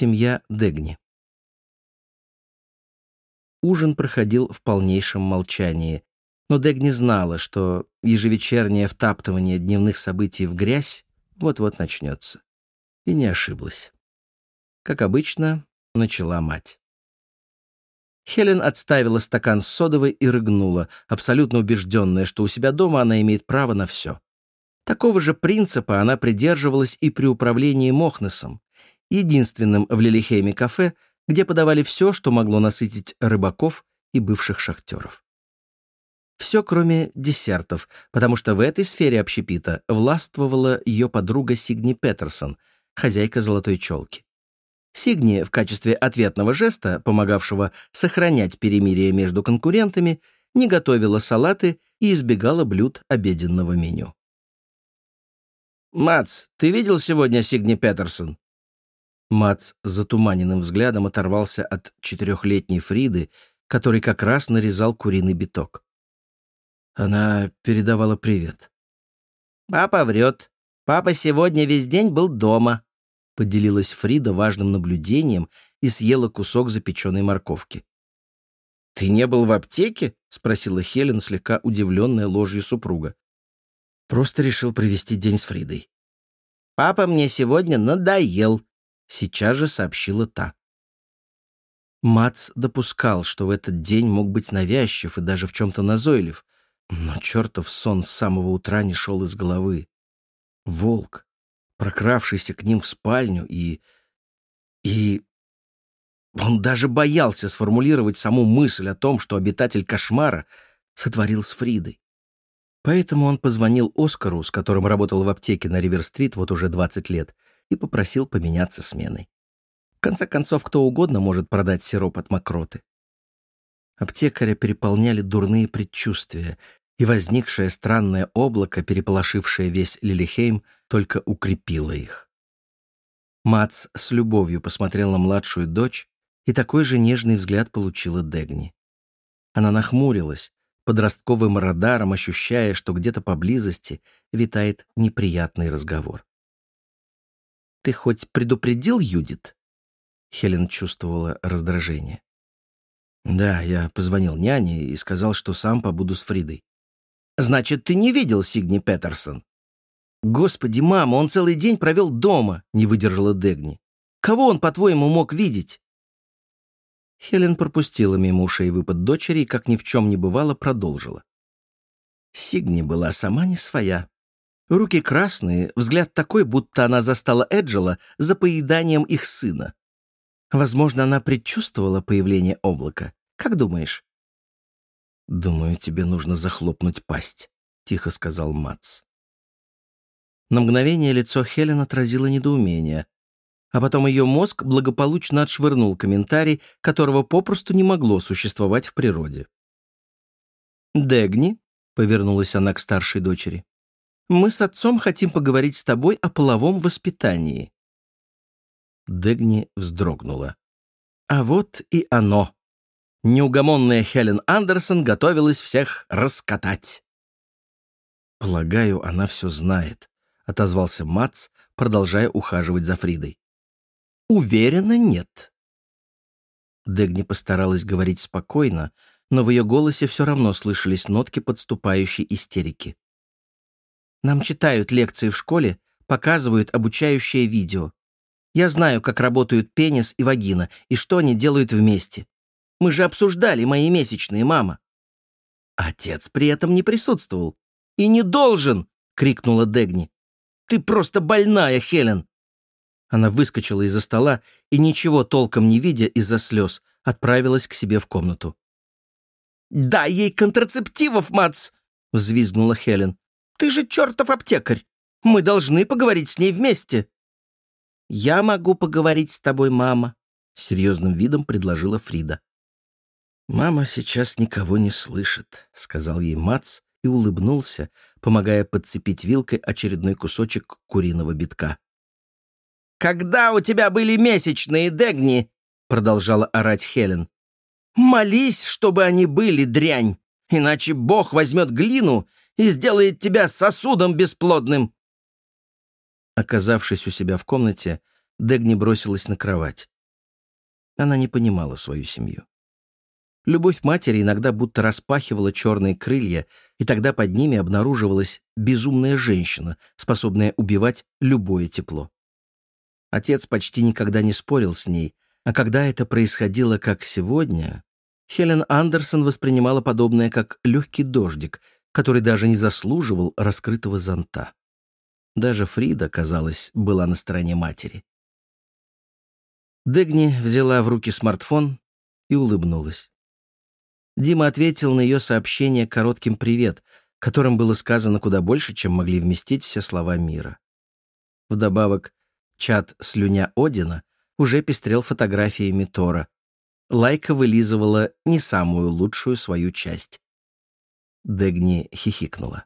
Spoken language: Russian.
Семья Дегни. Ужин проходил в полнейшем молчании, но Дегни знала, что ежевечернее втаптывание дневных событий в грязь вот-вот начнется. И не ошиблась. Как обычно, начала мать. Хелен отставила стакан с содовой и рыгнула, абсолютно убежденная, что у себя дома она имеет право на все. Такого же принципа она придерживалась и при управлении Мохнесом, единственным в Лилихейме кафе, где подавали все, что могло насытить рыбаков и бывших шахтеров. Все, кроме десертов, потому что в этой сфере общепита властвовала ее подруга Сигни Петерсон, хозяйка «Золотой челки». Сигни в качестве ответного жеста, помогавшего сохранять перемирие между конкурентами, не готовила салаты и избегала блюд обеденного меню. «Мац, ты видел сегодня Сигни Петерсон?» Мац затуманенным взглядом оторвался от четырехлетней Фриды, который как раз нарезал куриный биток. Она передавала привет. «Папа врет. Папа сегодня весь день был дома», — поделилась Фрида важным наблюдением и съела кусок запеченной морковки. «Ты не был в аптеке?» — спросила Хелен, слегка удивленная ложью супруга. «Просто решил провести день с Фридой». «Папа мне сегодня надоел», Сейчас же сообщила та. Мац допускал, что в этот день мог быть навязчив и даже в чем-то назойлив, но чертов сон с самого утра не шел из головы. Волк, прокравшийся к ним в спальню, и... и... Он даже боялся сформулировать саму мысль о том, что обитатель кошмара сотворил с Фридой. Поэтому он позвонил Оскару, с которым работал в аптеке на Ривер-стрит вот уже 20 лет, и попросил поменяться сменой. В конце концов, кто угодно может продать сироп от мокроты. Аптекаря переполняли дурные предчувствия, и возникшее странное облако, переполошившее весь Лилихейм, только укрепило их. Мац с любовью посмотрел на младшую дочь, и такой же нежный взгляд получила Дегни. Она нахмурилась, подростковым радаром ощущая, что где-то поблизости витает неприятный разговор. Ты хоть предупредил Юдит?» Хелен чувствовала раздражение. «Да, я позвонил няне и сказал, что сам побуду с Фридой». «Значит, ты не видел Сигни Петерсон?» «Господи, мама, он целый день провел дома», — не выдержала Дегни. «Кого он, по-твоему, мог видеть?» Хелен пропустила мимо ушей выпад дочери и, как ни в чем не бывало, продолжила. Сигни была сама не своя. Руки красные, взгляд такой, будто она застала Эджела за поеданием их сына. Возможно, она предчувствовала появление облака. Как думаешь? «Думаю, тебе нужно захлопнуть пасть», — тихо сказал Мац. На мгновение лицо Хелен отразило недоумение, а потом ее мозг благополучно отшвырнул комментарий, которого попросту не могло существовать в природе. «Дегни», — повернулась она к старшей дочери, мы с отцом хотим поговорить с тобой о половом воспитании». Дегни вздрогнула. А вот и оно. Неугомонная Хелен Андерсон готовилась всех раскатать. «Полагаю, она все знает», — отозвался Мац, продолжая ухаживать за Фридой. «Уверена, нет». Дегни постаралась говорить спокойно, но в ее голосе все равно слышались нотки подступающей истерики. Нам читают лекции в школе, показывают обучающее видео. Я знаю, как работают пенис и вагина, и что они делают вместе. Мы же обсуждали мои месячные, мама. Отец при этом не присутствовал. «И не должен!» — крикнула Дегни. «Ты просто больная, Хелен!» Она выскочила из-за стола и, ничего толком не видя из-за слез, отправилась к себе в комнату. «Дай ей контрацептивов, Мац!» — взвизгнула Хелен. Ты же чертов аптекарь! Мы должны поговорить с ней вместе!» «Я могу поговорить с тобой, мама», — серьезным видом предложила Фрида. «Мама сейчас никого не слышит», — сказал ей Мац и улыбнулся, помогая подцепить вилкой очередной кусочек куриного битка. «Когда у тебя были месячные, Дегни?» — продолжала орать Хелен. «Молись, чтобы они были, дрянь, иначе Бог возьмет глину и сделает тебя сосудом бесплодным!» Оказавшись у себя в комнате, Дегни бросилась на кровать. Она не понимала свою семью. Любовь матери иногда будто распахивала черные крылья, и тогда под ними обнаруживалась безумная женщина, способная убивать любое тепло. Отец почти никогда не спорил с ней, а когда это происходило как сегодня, Хелен Андерсон воспринимала подобное как легкий дождик, который даже не заслуживал раскрытого зонта. Даже Фрида, казалось, была на стороне матери. Дегни взяла в руки смартфон и улыбнулась. Дима ответил на ее сообщение коротким «привет», которым было сказано куда больше, чем могли вместить все слова мира. Вдобавок, чат «Слюня Одина» уже пестрел фотографиями Тора. Лайка вылизывала не самую лучшую свою часть. Дегни хихикнула.